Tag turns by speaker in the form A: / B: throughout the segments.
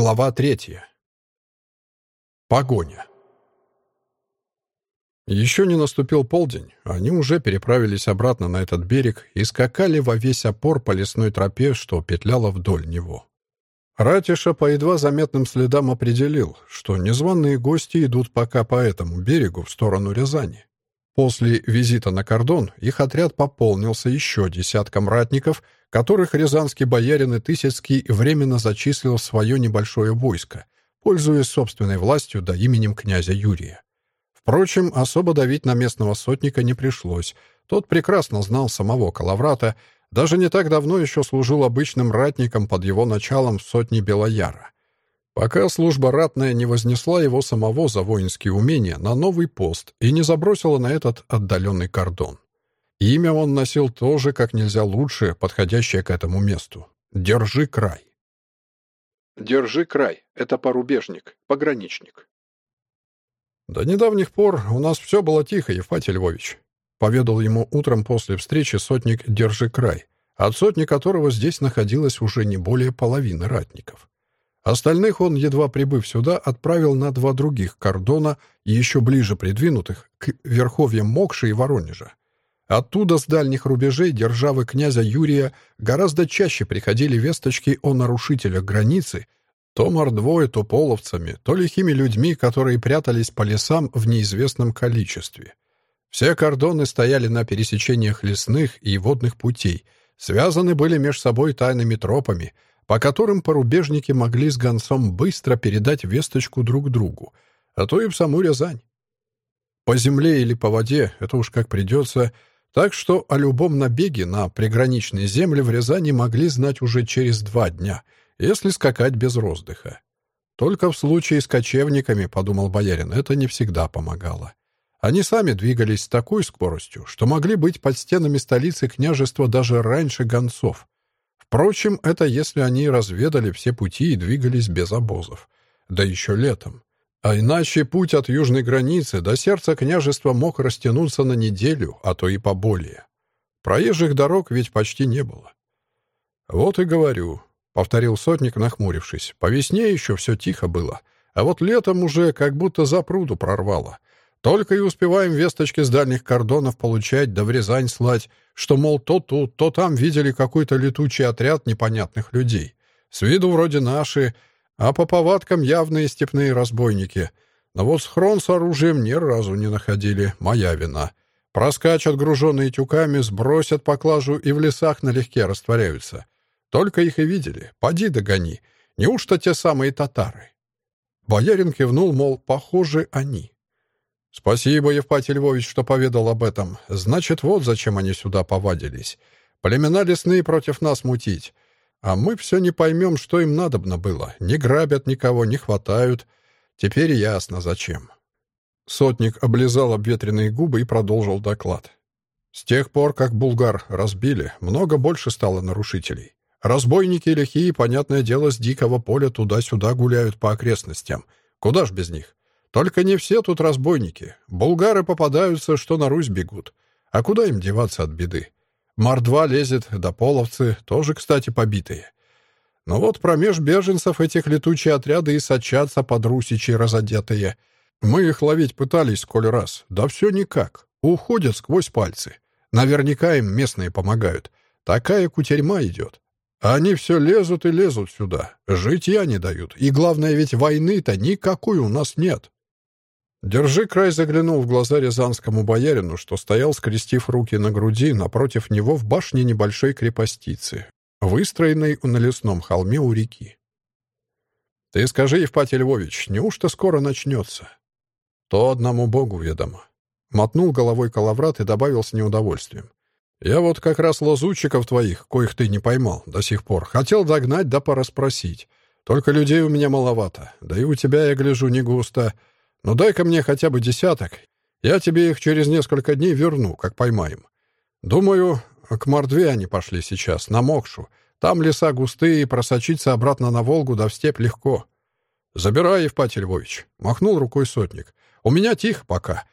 A: Глава третья. Погоня. Еще не наступил полдень, они уже переправились обратно на этот берег и скакали во весь опор по лесной тропе, что петляла вдоль него. Ратиша по едва заметным следам определил, что незваные гости идут пока по этому берегу в сторону Рязани. После визита на кордон их отряд пополнился еще десятком ратников, которых рязанский боярин и Тысяцкий временно зачислил в свое небольшое войско, пользуясь собственной властью да именем князя Юрия. Впрочем, особо давить на местного сотника не пришлось. Тот прекрасно знал самого Калаврата, даже не так давно еще служил обычным ратником под его началом в сотне Белояра. Пока служба ратная не вознесла его самого за воинские умения на новый пост и не забросила на этот отдаленный кордон. Имя он носил тоже как нельзя лучше, подходящее к этому месту. «Держи край».
B: «Держи край» — это порубежник, пограничник.
A: «До недавних пор у нас все было тихо, Евпатий Львович», — поведал ему утром после встречи сотник «Держи край», от сотни которого здесь находилось уже не более половины ратников. Остальных он, едва прибыв сюда, отправил на два других кордона, еще ближе придвинутых, к верховьям Мокши и Воронежа. Оттуда, с дальних рубежей державы князя Юрия, гораздо чаще приходили весточки о нарушителях границы, то мордвой, то половцами, то лихими людьми, которые прятались по лесам в неизвестном количестве. Все кордоны стояли на пересечениях лесных и водных путей, связаны были между собой тайными тропами — по которым порубежники могли с гонцом быстро передать весточку друг другу, а то и в саму Рязань. По земле или по воде, это уж как придется, так что о любом набеге на приграничные земли в Рязани могли знать уже через два дня, если скакать без роздыха. Только в случае с кочевниками, подумал боярин, это не всегда помогало. Они сами двигались с такой скоростью, что могли быть под стенами столицы княжества даже раньше гонцов. Впрочем, это если они разведали все пути и двигались без обозов. Да еще летом. А иначе путь от южной границы до сердца княжества мог растянуться на неделю, а то и поболее. Проезжих дорог ведь почти не было. «Вот и говорю», — повторил сотник, нахмурившись. «По весне еще все тихо было, а вот летом уже как будто за пруду прорвало. Только и успеваем весточки с дальних кордонов получать, да в Рязань слать, что, мол, то тут, то там видели какой-то летучий отряд непонятных людей. С виду вроде наши, а по повадкам явные степные разбойники. Но вот схрон с оружием ни разу не находили, моя вина. Проскачут груженные тюками, сбросят поклажу и в лесах налегке растворяются. Только их и видели. Поди догони. Неужто те самые татары? Боярин кивнул, мол, похоже, они. «Спасибо, Евпатий Львович, что поведал об этом. Значит, вот зачем они сюда повадились. Племена лесные против нас мутить. А мы все не поймем, что им надобно было. Не грабят никого, не хватают. Теперь ясно, зачем». Сотник облизал обветренные губы и продолжил доклад. «С тех пор, как булгар разбили, много больше стало нарушителей. Разбойники лихие, понятное дело, с дикого поля туда-сюда гуляют по окрестностям. Куда ж без них? Только не все тут разбойники. Булгары попадаются, что на Русь бегут. А куда им деваться от беды? Мордва лезет, да половцы, тоже, кстати, побитые. Но вот промеж беженцев этих летучие отряды и сочатся под русичи разодетые. Мы их ловить пытались сколь раз, да все никак. Уходят сквозь пальцы. Наверняка им местные помогают. Такая кутерьма идет. Они все лезут и лезут сюда. Житья не дают. И главное, ведь войны-то никакой у нас нет. Держи край заглянул в глаза рязанскому боярину, что стоял, скрестив руки на груди, напротив него в башне небольшой крепостицы, выстроенной на лесном холме у реки. «Ты скажи, Евпатий Львович, неужто скоро начнется?» «То одному Богу ведомо». Мотнул головой Калаврат и добавил с неудовольствием. «Я вот как раз лазутчиков твоих, коих ты не поймал до сих пор, хотел догнать да пораспросить. Только людей у меня маловато, да и у тебя, я гляжу, не густо». Ну дай-ка мне хотя бы десяток. Я тебе их через несколько дней верну, как поймаем. Думаю, к Мордве они пошли сейчас, на Мокшу. Там леса густые, просочиться обратно на Волгу да в степь легко. Забирай, Евпатий Львович, — махнул рукой сотник. У меня тихо пока.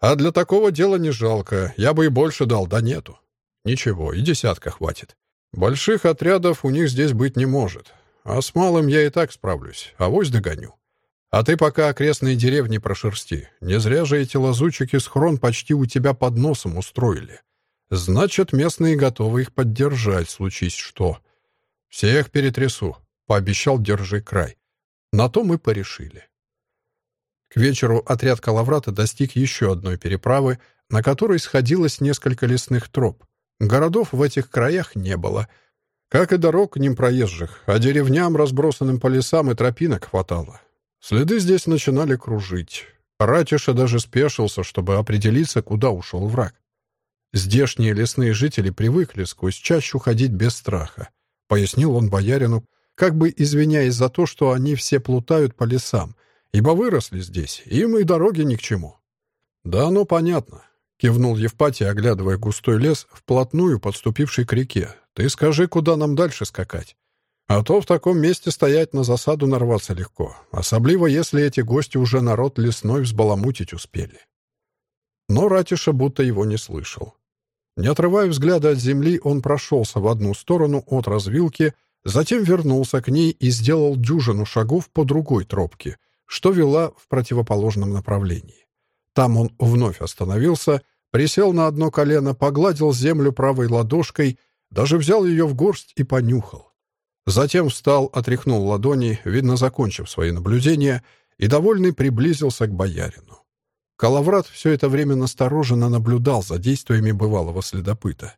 A: А для такого дела не жалко. Я бы и больше дал, да нету. Ничего, и десятка хватит. Больших отрядов у них здесь быть не может. а с малым я и так справлюсь, авось догоню. А ты пока окрестные деревни прошерсти. Не зря же эти лазучики схрон почти у тебя под носом устроили. Значит, местные готовы их поддержать, случись что. Всех перетрясу, — пообещал держи край. На то мы порешили. К вечеру отряд Калаврата достиг еще одной переправы, на которой сходилось несколько лесных троп. Городов в этих краях не было, как и дорог к ним проезжих, а деревням, разбросанным по лесам, и тропинок хватало. Следы здесь начинали кружить. Ратиша даже спешился, чтобы определиться, куда ушел враг. Здешние лесные жители привыкли сквозь чащу ходить без страха, пояснил он боярину, как бы извиняясь за то, что они все плутают по лесам, ибо выросли здесь, им и дороги ни к чему. «Да, ну понятно», — кивнул Евпатий, оглядывая густой лес, вплотную подступивший к реке. «Ты скажи, куда нам дальше скакать? А то в таком месте стоять на засаду нарваться легко, особливо если эти гости уже народ лесной взбаламутить успели». Но Ратиша будто его не слышал. Не отрывая взгляда от земли, он прошелся в одну сторону от развилки, затем вернулся к ней и сделал дюжину шагов по другой тропке, что вела в противоположном направлении. Там он вновь остановился, присел на одно колено, погладил землю правой ладошкой, даже взял ее в горсть и понюхал. Затем встал, отряхнул ладони, видно, закончив свои наблюдения, и, довольный, приблизился к боярину. Калаврат все это время настороженно наблюдал за действиями бывалого следопыта.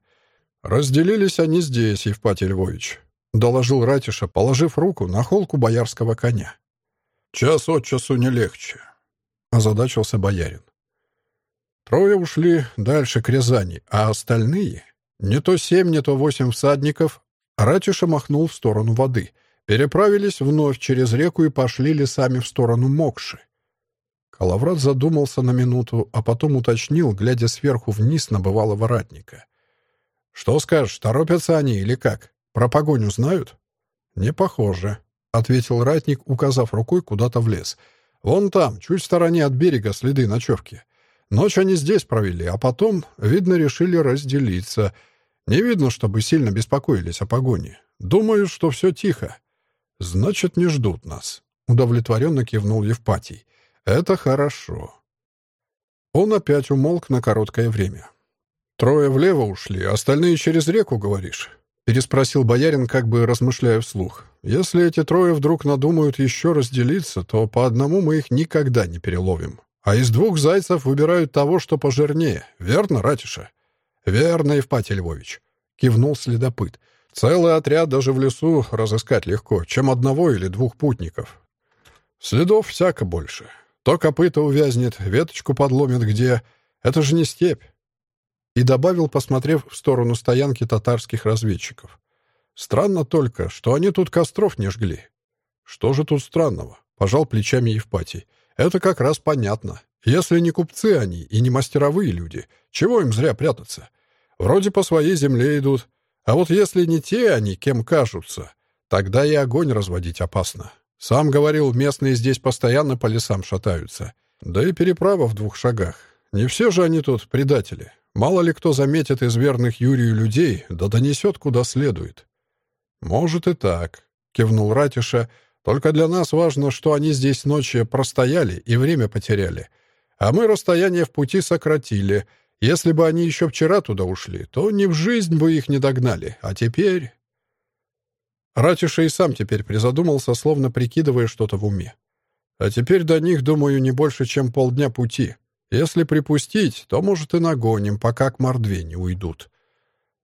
A: «Разделились они здесь, Евпатий Львович», — доложил Ратиша, положив руку на холку боярского коня. «Час от часу не легче», — озадачился боярин. Трое ушли дальше к Рязани, а остальные, не то семь, не то восемь всадников, Ратиша махнул в сторону воды, переправились вновь через реку и пошли лесами в сторону Мокши. Калаврат задумался на минуту, а потом уточнил, глядя сверху вниз на бывалого ратника. «Что скажешь, торопятся они или как? Про погоню знают?» «Не похоже», — ответил ратник, указав рукой куда-то в лес. «Вон там, чуть в стороне от берега, следы ночевки. Ночь они здесь провели, а потом, видно, решили разделиться. Не видно, чтобы сильно беспокоились о погоне. Думаю, что все тихо. Значит, не ждут нас», — удовлетворенно кивнул Евпатий. Это хорошо. Он опять умолк на короткое время. «Трое влево ушли, остальные через реку, говоришь?» Переспросил боярин, как бы размышляя вслух. «Если эти трое вдруг надумают еще разделиться, то по одному мы их никогда не переловим. А из двух зайцев выбирают того, что пожирнее. Верно, Ратиша?» «Верно, Евпатий Львович», — кивнул следопыт. «Целый отряд даже в лесу разыскать легко, чем одного или двух путников. Следов всяко больше. То копыта увязнет, веточку подломит где. Это же не степь. И добавил, посмотрев в сторону стоянки татарских разведчиков. Странно только, что они тут костров не жгли. Что же тут странного? Пожал плечами Евпатий. Это как раз понятно. Если не купцы они и не мастеровые люди, чего им зря прятаться? Вроде по своей земле идут. А вот если не те они, кем кажутся, тогда и огонь разводить опасно. Сам говорил, местные здесь постоянно по лесам шатаются. Да и переправа в двух шагах. Не все же они тут предатели. Мало ли кто заметит из верных Юрию людей, да донесет куда следует. «Может и так», — кивнул Ратиша. «Только для нас важно, что они здесь ночью простояли и время потеряли. А мы расстояние в пути сократили. Если бы они еще вчера туда ушли, то ни в жизнь бы их не догнали. А теперь...» Ратиша и сам теперь призадумался, словно прикидывая что-то в уме. А теперь до них, думаю, не больше, чем полдня пути. Если припустить, то, может, и нагоним, пока к Мордве не уйдут.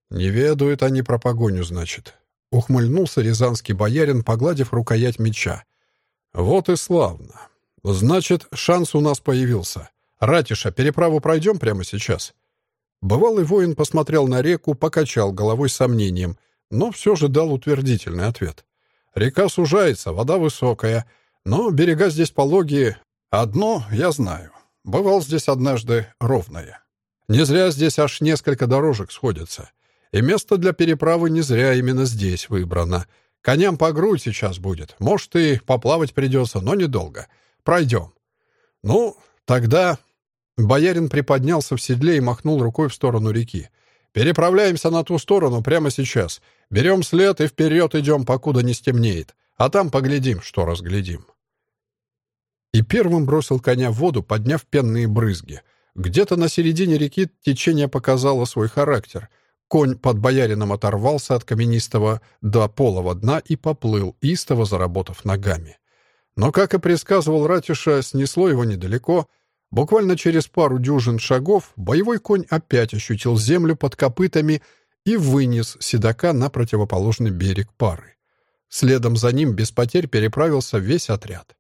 A: Не ведают они про погоню, значит. Ухмыльнулся рязанский боярин, погладив рукоять меча. Вот и славно. Значит, шанс у нас появился. Ратиша, переправу пройдем прямо сейчас. Бывалый воин посмотрел на реку, покачал головой сомнением — но все же дал утвердительный ответ. Река сужается, вода высокая, но берега здесь пологие. Одно я знаю. Бывал здесь однажды ровное. Не зря здесь аж несколько дорожек сходятся. И место для переправы не зря именно здесь выбрано. Коням по грудь сейчас будет. Может, и поплавать придется, но недолго. Пройдем. Ну, тогда... Боярин приподнялся в седле и махнул рукой в сторону реки. «Переправляемся на ту сторону прямо сейчас. Берем след и вперед идем, покуда не стемнеет. а там поглядим, что разглядим. И первым бросил коня в воду, подняв пенные брызги. Где-то на середине реки течение показало свой характер. Конь под боярином оторвался от каменистого до полого дна и поплыл, истово заработав ногами. Но, как и предсказывал Ратиша, снесло его недалеко. Буквально через пару дюжин шагов боевой конь опять ощутил землю под копытами и вынес седока на противоположный берег пары. Следом за ним без потерь переправился весь отряд.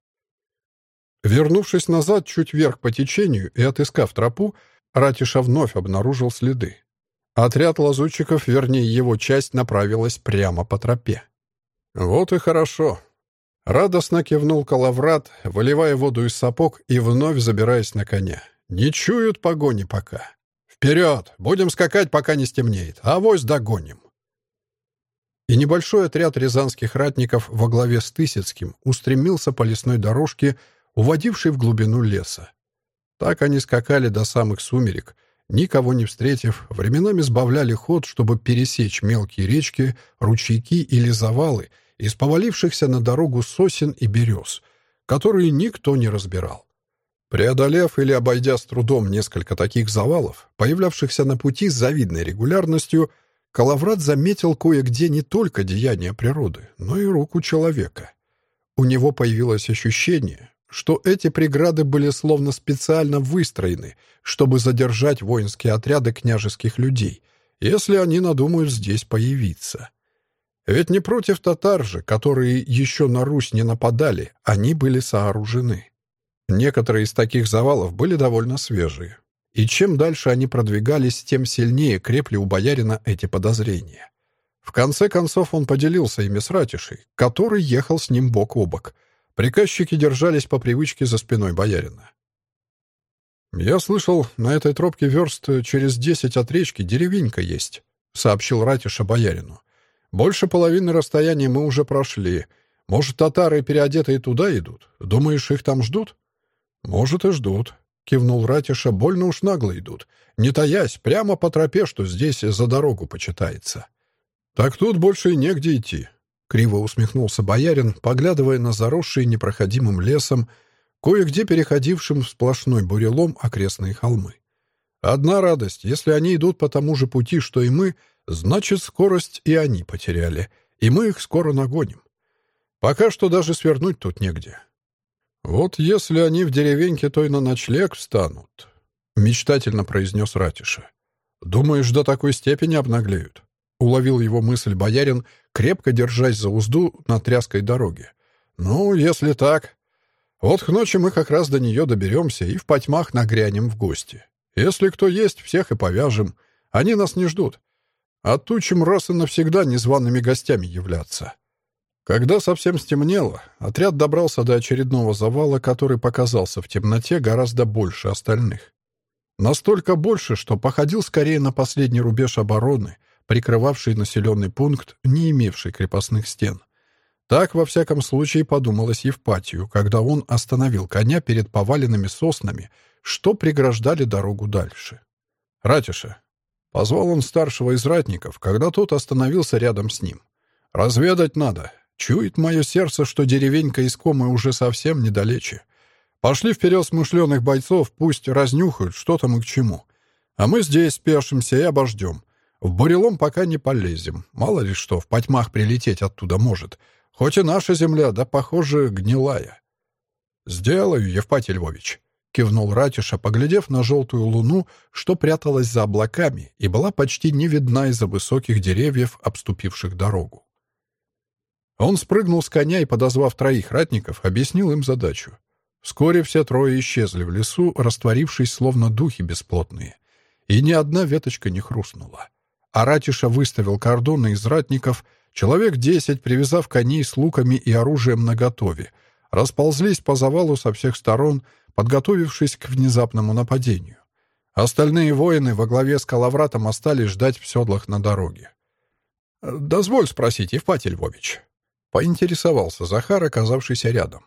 A: Вернувшись назад чуть вверх по течению и отыскав тропу, Ратиша вновь обнаружил следы. Отряд лазутчиков, вернее его часть, направилась прямо по тропе. «Вот и хорошо», Радостно кивнул Калаврат, выливая воду из сапог и вновь забираясь на коня. «Не чуют погони пока. Вперед! Будем скакать, пока не стемнеет. Авось догоним!» И небольшой отряд рязанских ратников во главе с Тысяцким устремился по лесной дорожке, уводившей в глубину леса. Так они скакали до самых сумерек, никого не встретив, временами сбавляли ход, чтобы пересечь мелкие речки, ручейки или завалы — из повалившихся на дорогу сосен и берез, которые никто не разбирал. Преодолев или обойдя с трудом несколько таких завалов, появлявшихся на пути с завидной регулярностью, Калаврат заметил кое-где не только деяния природы, но и руку человека. У него появилось ощущение, что эти преграды были словно специально выстроены, чтобы задержать воинские отряды княжеских людей, если они надумают здесь появиться. Ведь не против татар же, которые еще на Русь не нападали, они были сооружены. Некоторые из таких завалов были довольно свежие. И чем дальше они продвигались, тем сильнее крепли у боярина эти подозрения. В конце концов он поделился ими с Ратишей, который ехал с ним бок о бок. Приказчики держались по привычке за спиной боярина. «Я слышал, на этой тропке верст через десять от речки деревенька есть», — сообщил Ратиша боярину. Больше половины расстояния мы уже прошли. Может, татары переодетые туда идут? Думаешь, их там ждут?» «Может, и ждут», — кивнул Ратиша. «Больно уж нагло идут. Не таясь, прямо по тропе, что здесь за дорогу почитается». «Так тут больше и негде идти», — криво усмехнулся боярин, поглядывая на заросшие непроходимым лесом, кое-где переходившим в сплошной бурелом окрестные холмы. «Одна радость, если они идут по тому же пути, что и мы, — Значит, скорость и они потеряли, и мы их скоро нагоним. Пока что даже свернуть тут негде. Вот если они в деревеньке, то и на ночлег встанут, — мечтательно произнес Ратиша. Думаешь, до такой степени обнаглеют? Уловил его мысль боярин, крепко держась за узду на тряской дороге. Ну, если так... Вот к ночи мы как раз до нее доберемся и в потьмах нагрянем в гости. Если кто есть, всех и повяжем. Они нас не ждут. Оттучим раз и навсегда незваными гостями являться. Когда совсем стемнело, отряд добрался до очередного завала, который показался в темноте гораздо больше остальных. Настолько больше, что походил скорее на последний рубеж обороны, прикрывавший населенный пункт, не имевший крепостных стен. Так, во всяком случае, подумалось Евпатию, когда он остановил коня перед поваленными соснами, что преграждали дорогу дальше. «Ратиша, Позвал он старшего из ратников, когда тот остановился рядом с ним. «Разведать надо. Чует мое сердце, что деревенька искомая уже совсем недалече. Пошли вперед смышленых бойцов, пусть разнюхают, что там и к чему. А мы здесь спешимся и обождем. В бурелом пока не полезем. Мало ли что, в потьмах прилететь оттуда может. Хоть и наша земля, да, похоже, гнилая». «Сделаю, Евпатий Львович», — кивнул Ратиша, поглядев на желтую луну, что пряталась за облаками и была почти не видна из-за высоких деревьев, обступивших дорогу. Он спрыгнул с коня и, подозвав троих ратников, объяснил им задачу. Вскоре все трое исчезли в лесу, растворившись, словно духи бесплотные, и ни одна веточка не хрустнула. А Ратиша выставил кордоны из ратников, человек десять, привязав коней с луками и оружием наготове, расползлись по завалу со всех сторон — подготовившись к внезапному нападению. Остальные воины во главе с Калавратом остались ждать в седлах на дороге. «Дозволь спросить, Евпатий Львович», — поинтересовался Захар, оказавшийся рядом.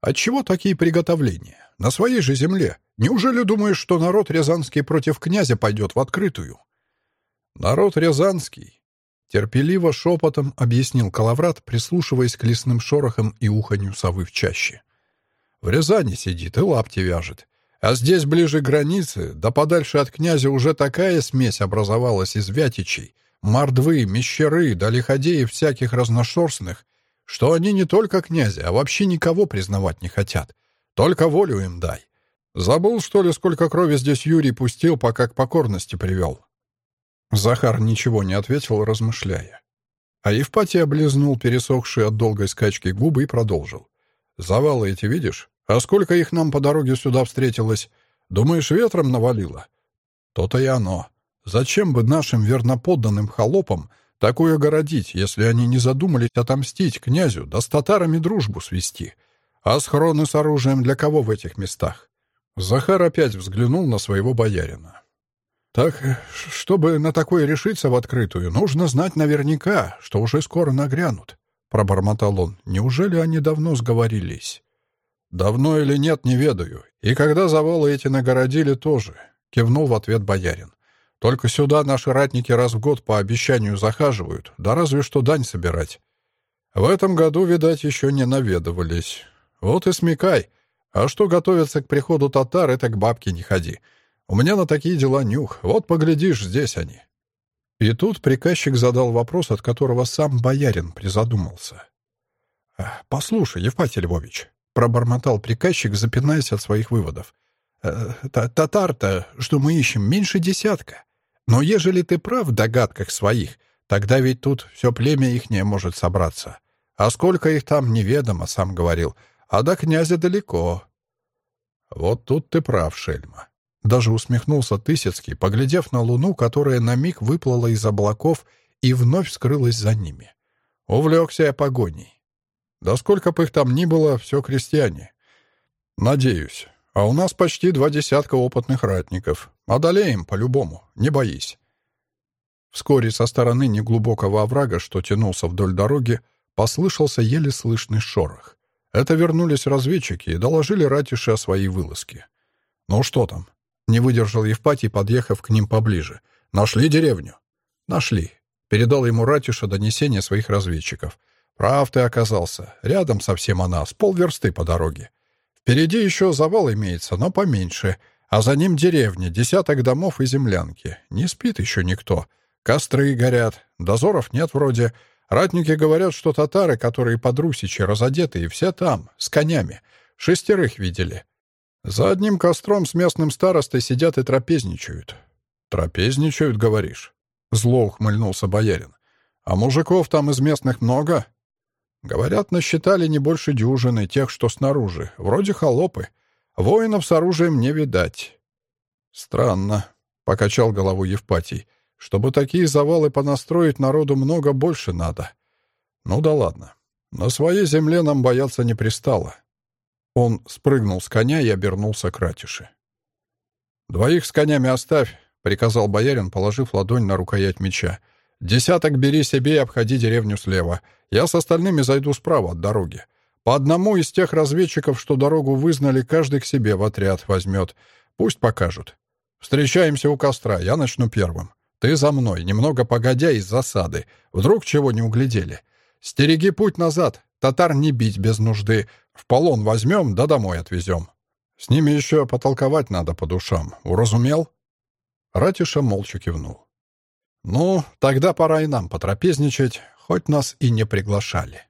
A: «Отчего такие приготовления? На своей же земле. Неужели думаешь, что народ рязанский против князя пойдет в открытую?» «Народ рязанский», — терпеливо шепотом объяснил Калаврат, прислушиваясь к лесным шорохам и уханью совы в чаще. В Рязани сидит и лапти вяжет. А здесь, ближе к границе, да подальше от князя, уже такая смесь образовалась из вятичей, мордвы, мещеры, да лиходеев всяких разношерстных, что они не только князя, а вообще никого признавать не хотят. Только волю им дай. Забыл, что ли, сколько крови здесь Юрий пустил, пока к покорности привел?» Захар ничего не ответил, размышляя. А Евпатий облизнул пересохшие от долгой скачки губы и продолжил. «Завалы эти видишь? А сколько их нам по дороге сюда встретилось? Думаешь, ветром навалило?» «То-то и оно. Зачем бы нашим верноподданным холопам такое городить, если они не задумались отомстить князю, да с татарами дружбу свести? А схроны с оружием для кого в этих местах?» Захар опять взглянул на своего боярина. «Так, чтобы на такое решиться в открытую, нужно знать наверняка, что уже скоро нагрянут», — пробормотал он. «Неужели они давно сговорились?» «Давно или нет, не ведаю. И когда завалы эти нагородили, тоже», — кивнул в ответ боярин. «Только сюда наши ратники раз в год по обещанию захаживают, да разве что дань собирать. В этом году, видать, еще не наведывались. Вот и смекай. А что готовится к приходу татар, это к бабке не ходи. У меня на такие дела нюх. Вот поглядишь, здесь они». И тут приказчик задал вопрос, от которого сам боярин призадумался. «Послушай, Евпатий Львович», — пробормотал приказчик, запинаясь от своих выводов, «э, «татар-то, что мы ищем, меньше десятка. Но ежели ты прав в догадках своих, тогда ведь тут все племя ихнее может собраться. А сколько их там, неведомо, сам говорил а до князя далеко». «Вот тут ты прав, Шельма». Даже усмехнулся Тысяцкий, поглядев на луну, которая на миг выплыла из облаков и вновь скрылась за ними. Увлекся я погоней. Да сколько бы их там ни было, все крестьяне. Надеюсь. А у нас почти два десятка опытных ратников. Одолеем по-любому, не боись. Вскоре со стороны неглубокого оврага, что тянулся вдоль дороги, послышался еле слышный шорох. Это вернулись разведчики и доложили Ратише о своей вылазке. «Ну что там?» — не выдержал Евпатий, подъехав к ним поближе. «Нашли деревню?» «Нашли», — передал ему Ратиша донесение своих разведчиков. «Прав ты оказался. Рядом совсем она, с полверсты по дороге. Впереди еще завал имеется, но поменьше, а за ним деревня, десяток домов и землянки. Не спит еще никто. Костры горят, дозоров нет вроде, Ратники говорят, что татары, которые под Русичи разодетые, все там, с конями. Шестерых видели. За одним костром с местным старостой сидят и трапезничают. «Трапезничают, говоришь?» Зло ухмыльнулся боярин. «А мужиков там из местных много?» Говорят, насчитали не больше дюжины тех, что снаружи. Вроде холопы. Воинов с оружием не видать. «Странно», — покачал голову Евпатий. Чтобы такие завалы понастроить, народу много больше надо. Ну да ладно. На своей земле нам бояться не пристало. Он спрыгнул с коня и обернулся к ратише. «Двоих с конями оставь», — приказал боярин, положив ладонь на рукоять меча. «Десяток бери себе и обходи деревню слева. Я с остальными зайду справа от дороги. По одному из тех разведчиков, что дорогу вызнали, каждый к себе в отряд возьмет. Пусть покажут. Встречаемся у костра, я начну первым. Ты за мной, немного погодя из засады. Вдруг чего не углядели. Стереги путь назад. Татар не бить без нужды. В полон возьмем, да домой отвезем. С ними еще потолковать надо по душам. Уразумел?» Ратиша молча кивнул. «Ну, тогда пора и нам потрапезничать, хоть нас и не приглашали».